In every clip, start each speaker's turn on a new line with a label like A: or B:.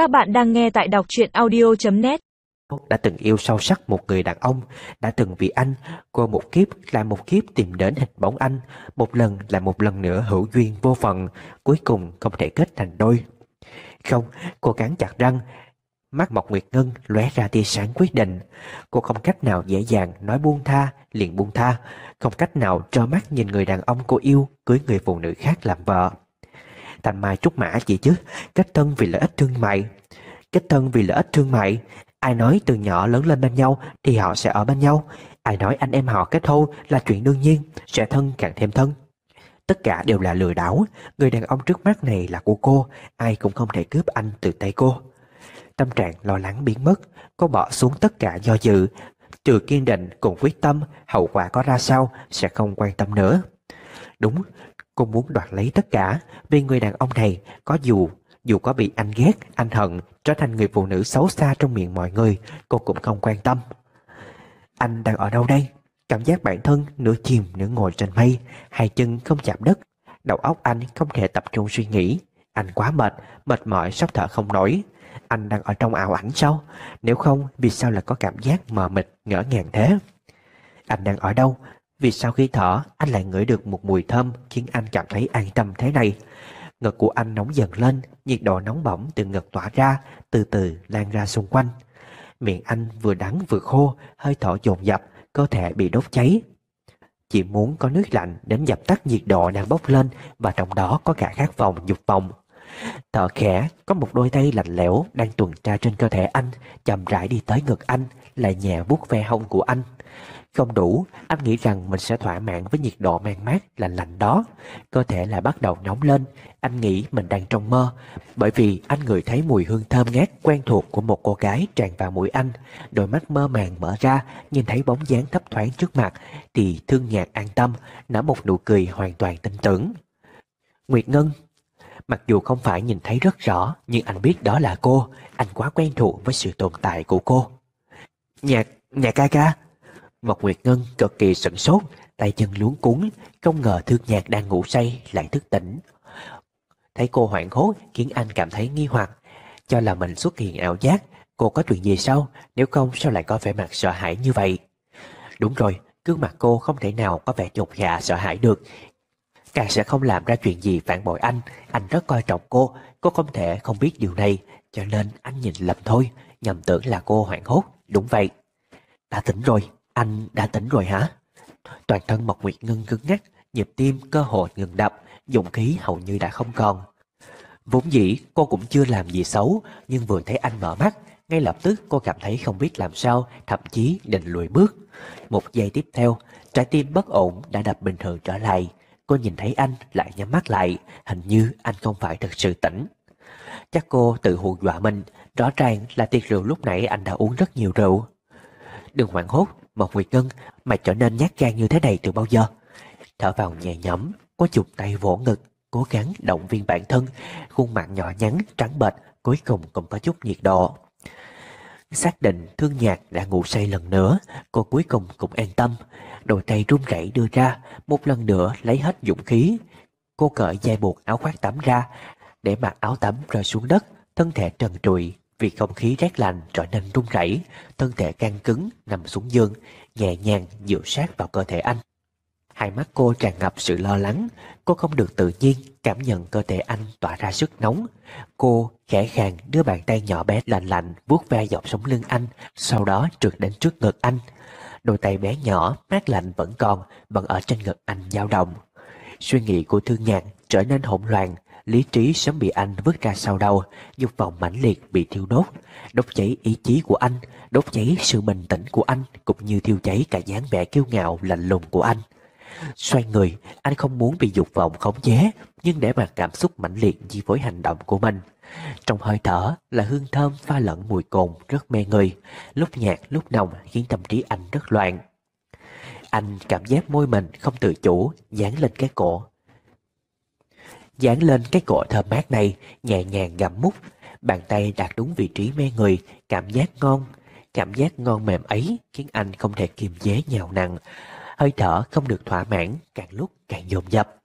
A: Các bạn đang nghe tại đọc truyện audio.net
B: đã từng yêu sâu sắc một người đàn ông, đã từng vì anh, qua một kiếp là một kiếp tìm đến hình bóng anh, một lần là một lần nữa hữu duyên vô phận, cuối cùng không thể kết thành đôi. Không, cô cắn chặt răng, mắt Mộc Nguyệt Ngân lóe ra tia sáng quyết định. Cô không cách nào dễ dàng nói buông tha, liền buông tha, không cách nào trơ mắt nhìn người đàn ông cô yêu cưới người phụ nữ khác làm vợ. Thành Mai trúc mã gì chứ, kết thân vì lợi ích thương mại. Kết thân vì lợi ích thương mại, ai nói từ nhỏ lớn lên bên nhau thì họ sẽ ở bên nhau. Ai nói anh em họ kết hôn là chuyện đương nhiên, sẽ thân càng thêm thân. Tất cả đều là lừa đảo, người đàn ông trước mắt này là của cô, ai cũng không thể cướp anh từ tay cô. Tâm trạng lo lắng biến mất, cô bỏ xuống tất cả do dự, trừ kiên định cùng quyết tâm, hậu quả có ra sao sẽ không quan tâm nữa. Đúng, cô muốn đoạt lấy tất cả, vì người đàn ông này có dù dù có bị anh ghét, anh hận, trở thành người phụ nữ xấu xa trong miệng mọi người, cô cũng không quan tâm. Anh đang ở đâu đây? Cảm giác bản thân nửa chìm nửa ngồi trên mây, hai chân không chạm đất. Đầu óc anh không thể tập trung suy nghĩ. Anh quá mệt, mệt mỏi sắp thở không nổi. Anh đang ở trong ảo ảnh sao? Nếu không, vì sao lại có cảm giác mờ mịt, ngỡ ngàng thế? Anh đang ở đâu? Vì sau khi thở, anh lại ngửi được một mùi thơm khiến anh cảm thấy an tâm thế này? Ngực của anh nóng dần lên, nhiệt độ nóng bỏng từ ngực tỏa ra, từ từ lan ra xung quanh. Miệng anh vừa đắng vừa khô, hơi thở dồn dập, cơ thể bị đốt cháy. Chỉ muốn có nước lạnh đến dập tắt nhiệt độ đang bốc lên và trong đó có cả khát vọng dục vọng. Thở khẽ, có một đôi tay lạnh lẽo đang tuần tra trên cơ thể anh, chậm rãi đi tới ngực anh, lại nhẹ vuốt ve hông của anh. Không đủ, anh nghĩ rằng mình sẽ thỏa mãn với nhiệt độ mang mát, lạnh lạnh đó. Cơ thể lại bắt đầu nóng lên, anh nghĩ mình đang trong mơ. Bởi vì anh ngửi thấy mùi hương thơm ngát quen thuộc của một cô gái tràn vào mũi anh. Đôi mắt mơ màng mở ra, nhìn thấy bóng dáng thấp thoáng trước mặt, thì thương nhạc an tâm, nở một nụ cười hoàn toàn tin tưởng. Nguyệt Ngân Mặc dù không phải nhìn thấy rất rõ, nhưng anh biết đó là cô, anh quá quen thuộc với sự tồn tại của cô. Nhạc, nhạc ca ca, Mộc Nguyệt Ngân cực kỳ sửng sốt, tay chân luống cuốn, không ngờ thương nhạc đang ngủ say lại thức tỉnh. Thấy cô hoảng hốt khiến anh cảm thấy nghi hoặc, cho là mình xuất hiện ảo giác, cô có chuyện gì sao, nếu không sao lại có vẻ mặt sợ hãi như vậy. Đúng rồi, gương mặt cô không thể nào có vẻ chột dạ sợ hãi được. Càng sẽ không làm ra chuyện gì phản bội anh, anh rất coi trọng cô, cô không thể không biết điều này, cho nên anh nhìn lầm thôi, nhầm tưởng là cô hoảng hốt, đúng vậy. Đã tỉnh rồi, anh đã tỉnh rồi hả? Toàn thân Mộc Nguyệt Ngân cứng ngắc, nhịp tim cơ hội ngừng đập, dụng khí hầu như đã không còn. Vốn dĩ cô cũng chưa làm gì xấu, nhưng vừa thấy anh mở mắt, ngay lập tức cô cảm thấy không biết làm sao, thậm chí định lùi bước. Một giây tiếp theo, trái tim bất ổn đã đập bình thường trở lại. Cô nhìn thấy anh lại nhắm mắt lại, hình như anh không phải thật sự tỉnh. Chắc cô tự hù dọa mình, rõ ràng là tiệc rượu lúc nãy anh đã uống rất nhiều rượu. Đừng hoảng hốt, Mộc Nguyệt Ngân, mà trở nên nhát gan như thế này từ bao giờ? Thở vào nhẹ nhõm, có chụp tay vỗ ngực, cố gắng động viên bản thân, khuôn mặt nhỏ nhắn, trắng bệch, cuối cùng cũng có chút nhiệt độ. Xác định thương nhạc đã ngủ say lần nữa, cô cuối cùng cũng an tâm. Đôi tay run rẩy đưa ra, một lần nữa lấy hết dũng khí. Cô cởi dây buộc áo khoác tắm ra, để mặc áo tắm rơi xuống đất, thân thể trần trụi, vì không khí rét lạnh trở nên run rẩy, thân thể căng cứng nằm xuống giường, nhẹ nhàng dựa sát vào cơ thể anh. Hai mắt cô tràn ngập sự lo lắng, cô không được tự nhiên cảm nhận cơ thể anh tỏa ra sức nóng. Cô khẽ khàng đưa bàn tay nhỏ bé lạnh lạnh vuốt ve dọc sống lưng anh, sau đó trượt đến trước ngực anh. Đôi tay bé nhỏ, mát lạnh vẫn còn, vẫn ở trên ngực anh dao động. Suy nghĩ của thương nhạc trở nên hỗn loạn, lý trí sớm bị anh vứt ra sau đầu, dục vọng mãnh liệt bị thiêu đốt, đốt cháy ý chí của anh, đốt cháy sự bình tĩnh của anh, cũng như thiêu cháy cả dáng vẻ kiêu ngạo lạnh lùng của anh. Xoay người, anh không muốn bị dục vọng khống chế, nhưng để mặc cảm xúc mãnh liệt chi phối hành động của mình. Trong hơi thở là hương thơm pha lẫn mùi cồn rất mê người, lúc nhạt lúc nồng khiến tâm trí anh rất loạn. Anh cảm giác môi mình không tự chủ dán lên cái cổ. Dán lên cái cổ thơm mát này, nhẹ nhàng gặm mút, bàn tay đặt đúng vị trí mê người, cảm giác ngon. Cảm giác ngon mềm ấy khiến anh không thể kiềm chế nhào nặng, hơi thở không được thỏa mãn, càng lúc càng dồn dập.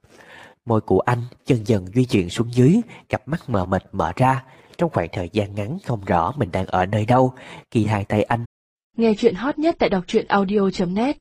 B: Môi của anh dần dần di chuyển xuống dưới, cặp mắt mờ mịt mở ra, trong khoảng thời gian ngắn không rõ mình đang ở nơi đâu khi hai tay anh
C: Nghe chuyện hot nhất tại đọc truyện audio.net